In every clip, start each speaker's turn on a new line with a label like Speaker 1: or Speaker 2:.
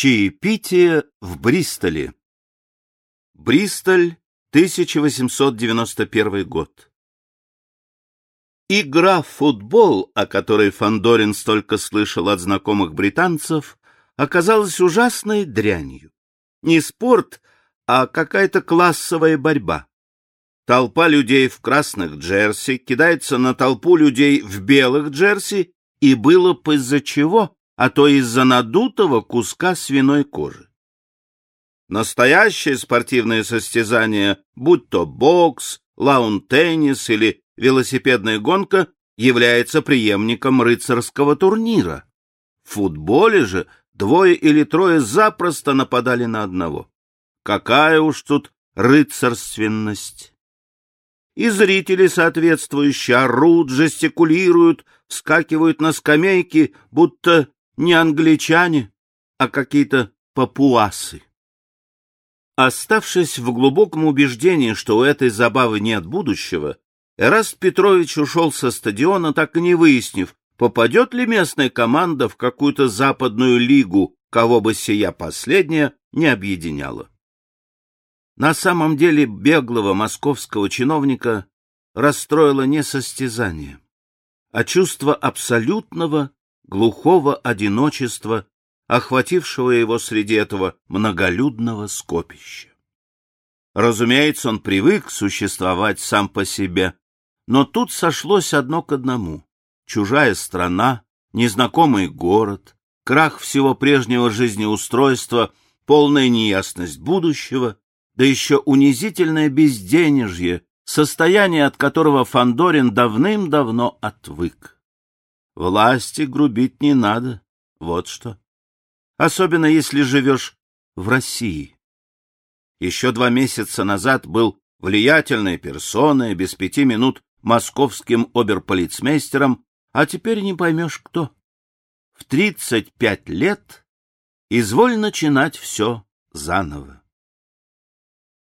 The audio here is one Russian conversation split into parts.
Speaker 1: Чаепитие в Бристоле. Бристоль, 1891 год. Игра в футбол, о которой Фандорин столько слышал от знакомых британцев, оказалась ужасной дрянью. Не спорт, а какая-то классовая борьба. Толпа людей в красных джерси кидается на толпу людей в белых джерси, и было бы из-за чего а то из-за надутого куска свиной кожи. Настоящее спортивное состязание, будь то бокс, лаун-теннис или велосипедная гонка, является преемником рыцарского турнира. В футболе же двое или трое запросто нападали на одного. Какая уж тут рыцарственность! И зрители соответствующие орут, жестикулируют, вскакивают на скамейки, будто не англичане, а какие-то папуасы. Оставшись в глубоком убеждении, что у этой забавы нет будущего, Эраст Петрович ушел со стадиона, так и не выяснив, попадет ли местная команда в какую-то западную лигу, кого бы сия последняя не объединяла. На самом деле беглого московского чиновника расстроило не состязание, а чувство абсолютного глухого одиночества, охватившего его среди этого многолюдного скопища. Разумеется, он привык существовать сам по себе, но тут сошлось одно к одному. Чужая страна, незнакомый город, крах всего прежнего жизнеустройства, полная неясность будущего, да еще унизительное безденежье, состояние от которого Фандорин давным-давно отвык. Власти грубить не надо, вот что. Особенно если живешь в России. Еще два месяца назад был влиятельной персоной, без пяти минут московским оберполицмейстером, а теперь не поймешь кто. В тридцать пять лет изволь начинать все заново.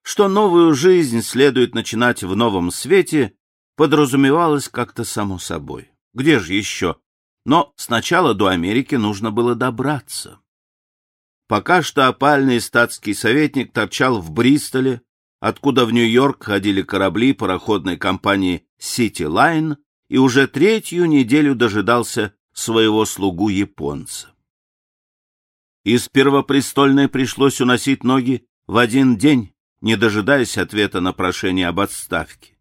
Speaker 1: Что новую жизнь следует начинать в новом свете, подразумевалось как-то само собой. Где же еще? Но сначала до Америки нужно было добраться. Пока что опальный статский советник торчал в Бристоле, откуда в Нью-Йорк ходили корабли пароходной компании City Line, и уже третью неделю дожидался своего слугу-японца. Из Первопрестольной пришлось уносить ноги в один день, не дожидаясь ответа на прошение об отставке.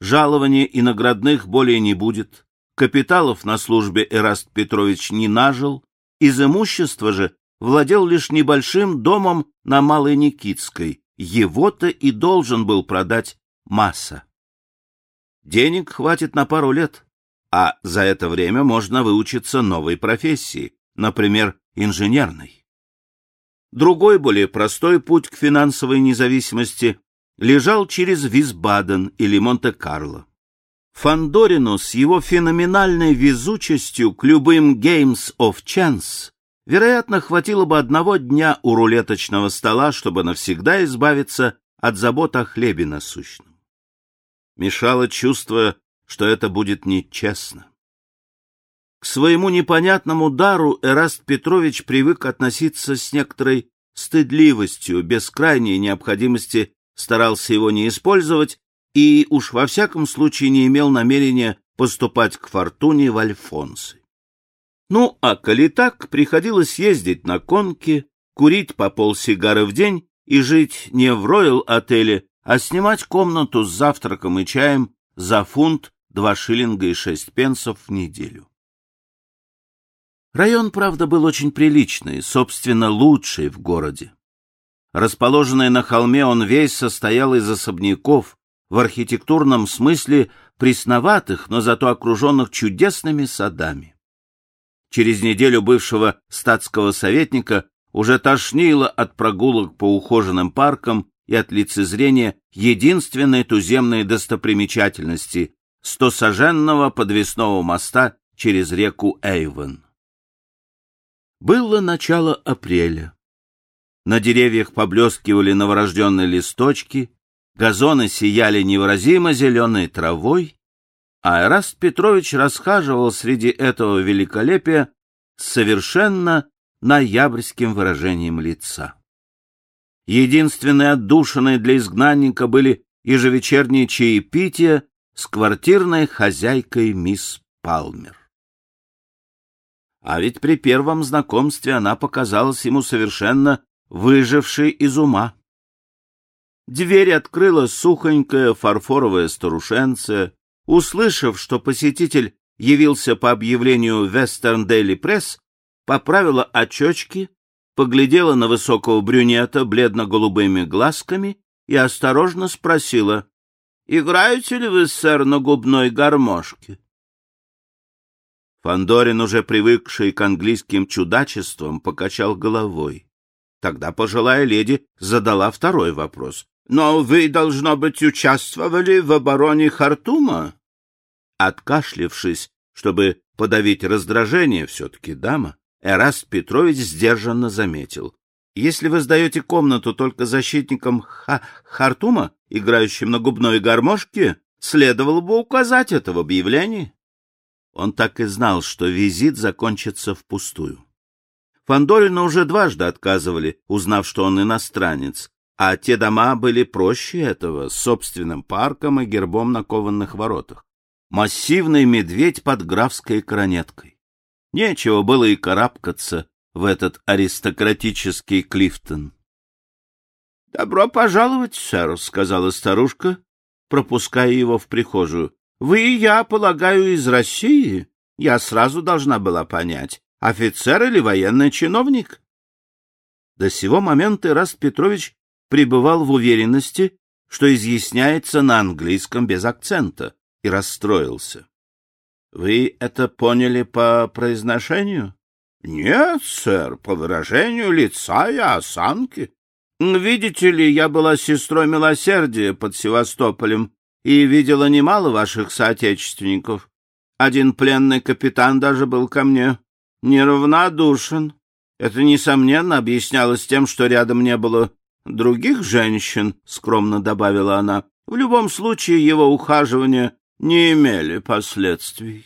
Speaker 1: Жалования и наградных более не будет, Капиталов на службе Эраст Петрович не нажил, из имущества же владел лишь небольшим домом на Малой Никитской, его-то и должен был продать масса. Денег хватит на пару лет, а за это время можно выучиться новой профессии, например, инженерной. Другой, более простой путь к финансовой независимости лежал через Висбаден или Монте-Карло. Фандорину с его феноменальной везучестью к любым Games of Chance вероятно, хватило бы одного дня у рулеточного стола, чтобы навсегда избавиться от забот о хлебе насущном. Мешало чувство, что это будет нечестно. К своему непонятному дару Эраст Петрович привык относиться с некоторой стыдливостью, без крайней необходимости старался его не использовать и уж во всяком случае не имел намерения поступать к Фортуне в Альфонсы. Ну, а коли так, приходилось ездить на конки, курить по полсигары в день и жить не в Роyal отеле, а снимать комнату с завтраком и чаем за фунт два шиллинга и шесть пенсов в неделю. Район, правда, был очень приличный, собственно, лучший в городе. Расположенный на холме, он весь состоял из особняков, в архитектурном смысле пресноватых, но зато окруженных чудесными садами. Через неделю бывшего статского советника уже тошнило от прогулок по ухоженным паркам и от лицезрения единственной туземной достопримечательности — стосоженного подвесного моста через реку Эйвен. Было начало апреля. На деревьях поблескивали новорожденные листочки, газоны сияли невыразимо зеленой травой, а Эраст Петрович расхаживал среди этого великолепия с совершенно ноябрьским выражением лица. Единственной отдушиной для изгнанника были ежевечерние чаепития с квартирной хозяйкой мисс Палмер. А ведь при первом знакомстве она показалась ему совершенно выжившей из ума. Дверь открыла сухонькая фарфоровая старушенция. Услышав, что посетитель явился по объявлению Western Daily Press, поправила очечки, поглядела на высокого брюнета бледно-голубыми глазками и осторожно спросила, «Играете ли вы, сэр, на губной гармошке?» Фандорин, уже привыкший к английским чудачествам, покачал головой. Тогда пожилая леди задала второй вопрос. «Но вы, должно быть, участвовали в обороне Хартума?» Откашлившись, чтобы подавить раздражение, все-таки дама, Эраст Петрович сдержанно заметил. Если вы сдаете комнату только защитникам Ха Хартума, играющим на губной гармошке, следовало бы указать это в объявлении. Он так и знал, что визит закончится впустую. Фандорину уже дважды отказывали, узнав, что он иностранец, а те дома были проще этого, с собственным парком и гербом на кованных воротах. Массивный медведь под графской коронеткой. Нечего было и карабкаться в этот аристократический Клифтон. — Добро пожаловать, сэр, — сказала старушка, пропуская его в прихожую. — Вы, я полагаю, из России? Я сразу должна была понять, офицер или военный чиновник? До сего момента Ираст Петрович пребывал в уверенности, что изъясняется на английском без акцента, и расстроился. Вы это поняли по произношению? Нет, сэр, по выражению лица и осанки. Видите ли, я была сестрой милосердия под Севастополем и видела немало ваших соотечественников. Один пленный капитан даже был ко мне неравнодушен. Это, несомненно, объяснялось тем, что рядом не было других женщин, — скромно добавила она. В любом случае, его ухаживание не имели последствий.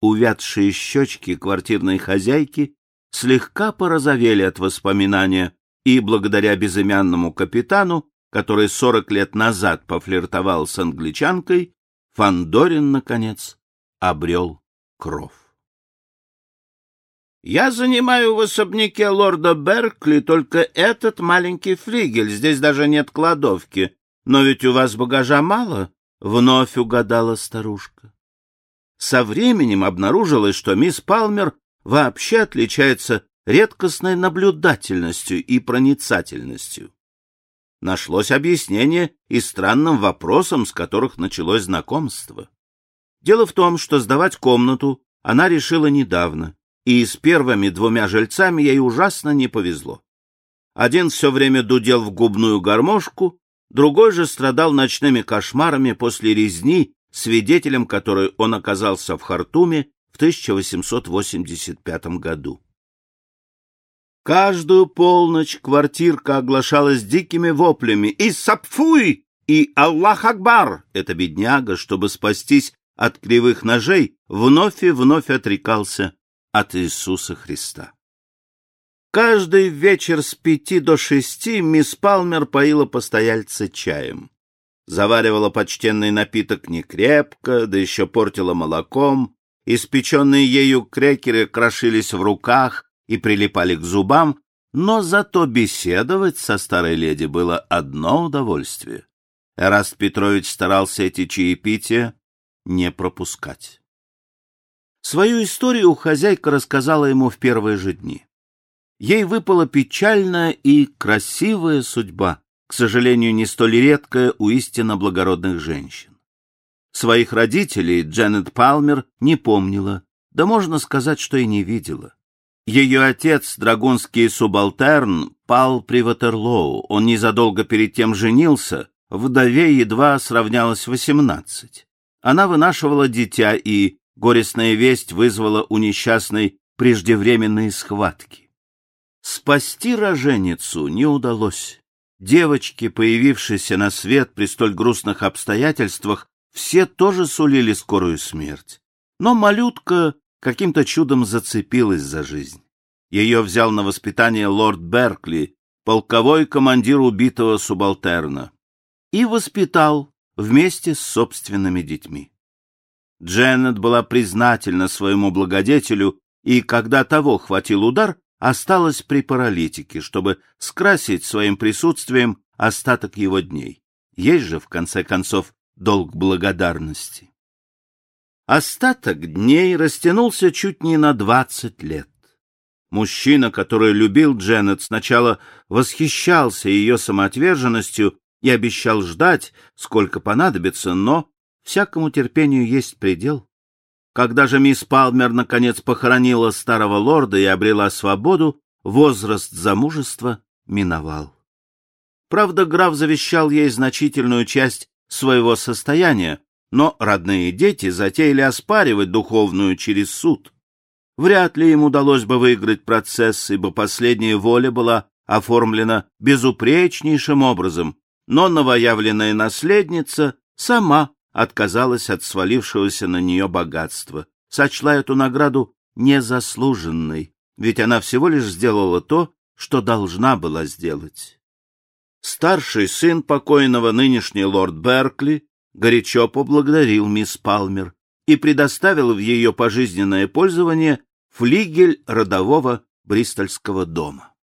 Speaker 1: Увядшие щечки квартирной хозяйки слегка порозовели от воспоминания, и благодаря безымянному капитану, который сорок лет назад пофлиртовал с англичанкой, Фандорин наконец, обрел кров. «Я занимаю в особняке лорда Беркли только этот маленький флигель, здесь даже нет кладовки. Но ведь у вас багажа мало», — вновь угадала старушка. Со временем обнаружилось, что мисс Палмер вообще отличается редкостной наблюдательностью и проницательностью. Нашлось объяснение и странным вопросам, с которых началось знакомство. Дело в том, что сдавать комнату она решила недавно, и с первыми двумя жильцами ей ужасно не повезло. Один все время дудел в губную гармошку, другой же страдал ночными кошмарами после резни, свидетелем которой он оказался в Хартуме в 1885 году. Каждую полночь квартирка оглашалась дикими воплями «И сапфуй!» и «Аллах Акбар!» Эта бедняга, чтобы спастись от кривых ножей, вновь и вновь отрекался от Иисуса Христа. Каждый вечер с пяти до шести мисс Палмер поила постояльца чаем. Заваривала почтенный напиток не крепко, да еще портила молоком, испеченные ею крекеры крошились в руках и прилипали к зубам, но зато беседовать со старой леди было одно удовольствие. Эраст Петрович старался эти чаепития не пропускать. Свою историю хозяйка рассказала ему в первые же дни. Ей выпала печальная и красивая судьба, к сожалению, не столь редкая у истинно благородных женщин. Своих родителей Дженнет Палмер не помнила, да можно сказать, что и не видела. Ее отец, драгунский субалтерн, пал при Ватерлоу. Он незадолго перед тем женился, вдове едва сравнялось восемнадцать. Она вынашивала дитя, и горестная весть вызвала у несчастной преждевременные схватки. Спасти роженицу не удалось. Девочки, появившиеся на свет при столь грустных обстоятельствах, все тоже сулили скорую смерть. Но малютка каким-то чудом зацепилась за жизнь. Ее взял на воспитание лорд Беркли, полковой командир убитого субалтерна, и воспитал вместе с собственными детьми. Дженнет была признательна своему благодетелю, и когда того хватил удар, осталась при паралитике, чтобы скрасить своим присутствием остаток его дней. Есть же, в конце концов, долг благодарности. Остаток дней растянулся чуть не на двадцать лет. Мужчина, который любил Дженнет, сначала восхищался ее самоотверженностью и обещал ждать, сколько понадобится, но всякому терпению есть предел. Когда же мисс Палмер наконец похоронила старого лорда и обрела свободу, возраст замужества миновал. Правда, граф завещал ей значительную часть своего состояния, но родные дети затеяли оспаривать духовную через суд. Вряд ли им удалось бы выиграть процесс, ибо последняя воля была оформлена безупречнейшим образом, но новоявленная наследница сама отказалась от свалившегося на нее богатства, сочла эту награду незаслуженной, ведь она всего лишь сделала то, что должна была сделать. Старший сын покойного нынешний лорд Беркли горячо поблагодарил мисс Палмер и предоставил в ее пожизненное пользование флигель родового бристольского дома.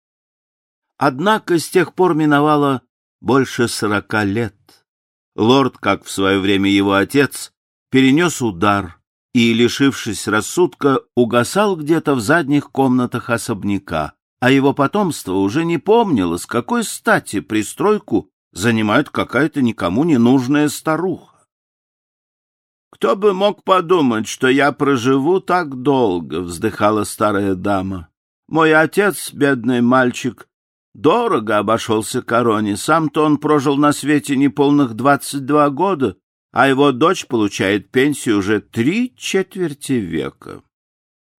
Speaker 1: Однако с тех пор миновало больше сорока лет. Лорд, как в свое время его отец, перенес удар и, лишившись рассудка, угасал где-то в задних комнатах особняка, а его потомство уже не помнило, с какой стати пристройку занимает какая-то никому не нужная старуха. «Кто бы мог подумать, что я проживу так долго?» — вздыхала старая дама. «Мой отец, бедный мальчик, Дорого обошелся короне. Сам-то он прожил на свете неполных двадцать два года, а его дочь получает пенсию уже три четверти века.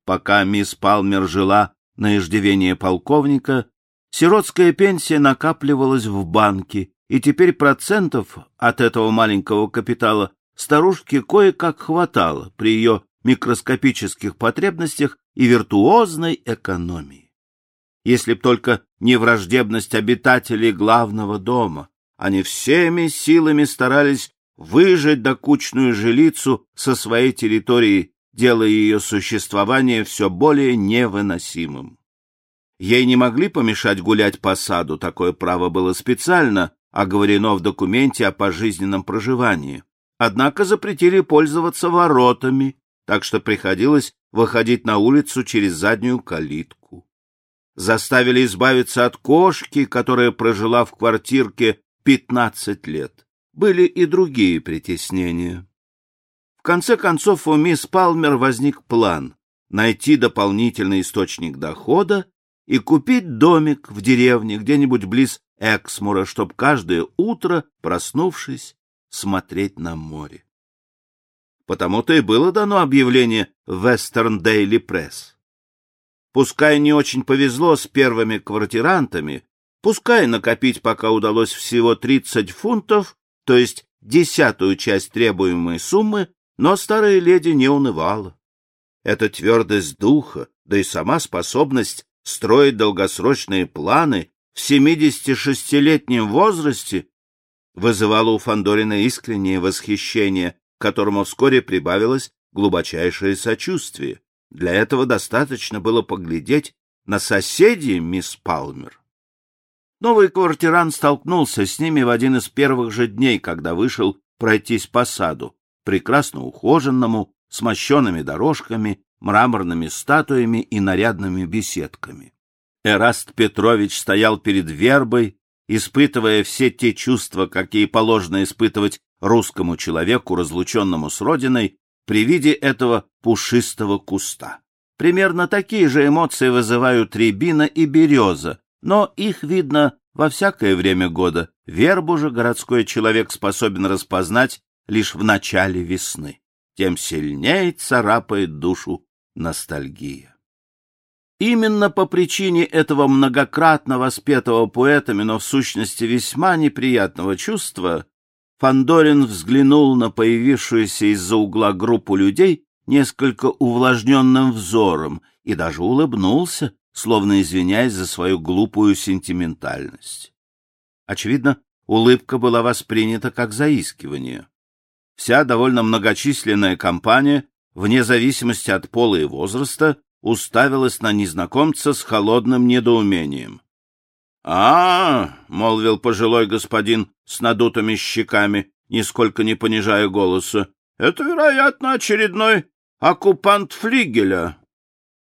Speaker 1: Пока мисс Палмер жила на иждивение полковника, сиротская пенсия накапливалась в банке, и теперь процентов от этого маленького капитала старушке кое-как хватало при ее микроскопических потребностях и виртуозной экономии если б только не враждебность обитателей главного дома. Они всеми силами старались выжать докучную жилицу со своей территории, делая ее существование все более невыносимым. Ей не могли помешать гулять по саду, такое право было специально оговорено в документе о пожизненном проживании. Однако запретили пользоваться воротами, так что приходилось выходить на улицу через заднюю калитку заставили избавиться от кошки, которая прожила в квартирке пятнадцать лет. Были и другие притеснения. В конце концов, у мисс Палмер возник план найти дополнительный источник дохода и купить домик в деревне где-нибудь близ Эксмура, чтобы каждое утро, проснувшись, смотреть на море. Потому-то и было дано объявление в Western Daily Press. Пускай не очень повезло с первыми квартирантами, пускай накопить пока удалось всего 30 фунтов, то есть десятую часть требуемой суммы, но старая леди не унывала. Эта твердость духа, да и сама способность строить долгосрочные планы в 76-летнем возрасте вызывала у Фандорина искреннее восхищение, к которому вскоре прибавилось глубочайшее сочувствие. Для этого достаточно было поглядеть на соседей мисс Палмер. Новый квартирант столкнулся с ними в один из первых же дней, когда вышел пройтись по саду. прекрасно ухоженному, с мощеными дорожками, мраморными статуями и нарядными беседками. Эраст Петрович стоял перед вербой, испытывая все те чувства, какие положено испытывать русскому человеку, разлученному с родиной, при виде этого пушистого куста. Примерно такие же эмоции вызывают рябина и береза, но их видно во всякое время года. Вербу же городской человек способен распознать лишь в начале весны. Тем сильнее царапает душу ностальгия. Именно по причине этого многократно воспетого поэтами, но в сущности весьма неприятного чувства, Фандорин взглянул на появившуюся из-за угла группу людей несколько увлажненным взором и даже улыбнулся, словно извиняясь за свою глупую сентиментальность. Очевидно, улыбка была воспринята как заискивание. Вся довольно многочисленная компания, вне зависимости от пола и возраста, уставилась на незнакомца с холодным недоумением. «А, — молвил пожилой господин с надутыми щеками, нисколько не понижая голоса, — это, вероятно, очередной оккупант флигеля».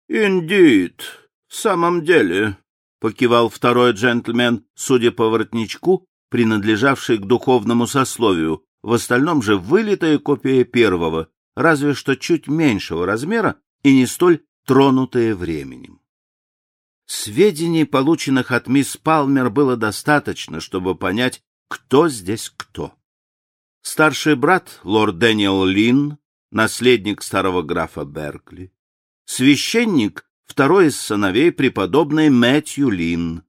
Speaker 1: «Индит, в самом деле», — покивал второй джентльмен, судя по воротничку, принадлежавший к духовному сословию, в остальном же вылитая копия первого, разве что чуть меньшего размера и не столь тронутые временем. Сведений, полученных от мисс Палмер, было достаточно, чтобы понять, кто здесь кто. Старший брат, лорд Дэниел Лин, наследник старого графа Беркли. Священник, второй из сыновей, преподобный Мэтью Лин.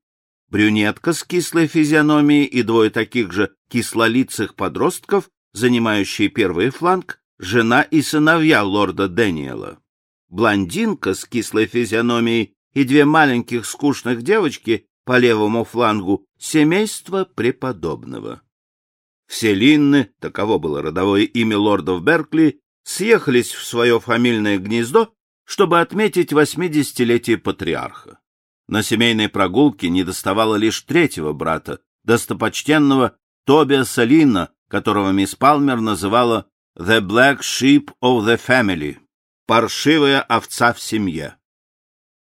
Speaker 1: Брюнетка с кислой физиономией и двое таких же кислолицых подростков, занимающие первый фланг, жена и сыновья лорда Дэниела блондинка с кислой физиономией и две маленьких скучных девочки по левому флангу семейство преподобного. Все Линны, таково было родовое имя лордов Беркли, съехались в свое фамильное гнездо, чтобы отметить восьмидесятилетие патриарха. На семейной прогулке недоставало лишь третьего брата, достопочтенного Тобиаса Линна, которого мисс Палмер называла «the black sheep of the family» паршивая овца в семье.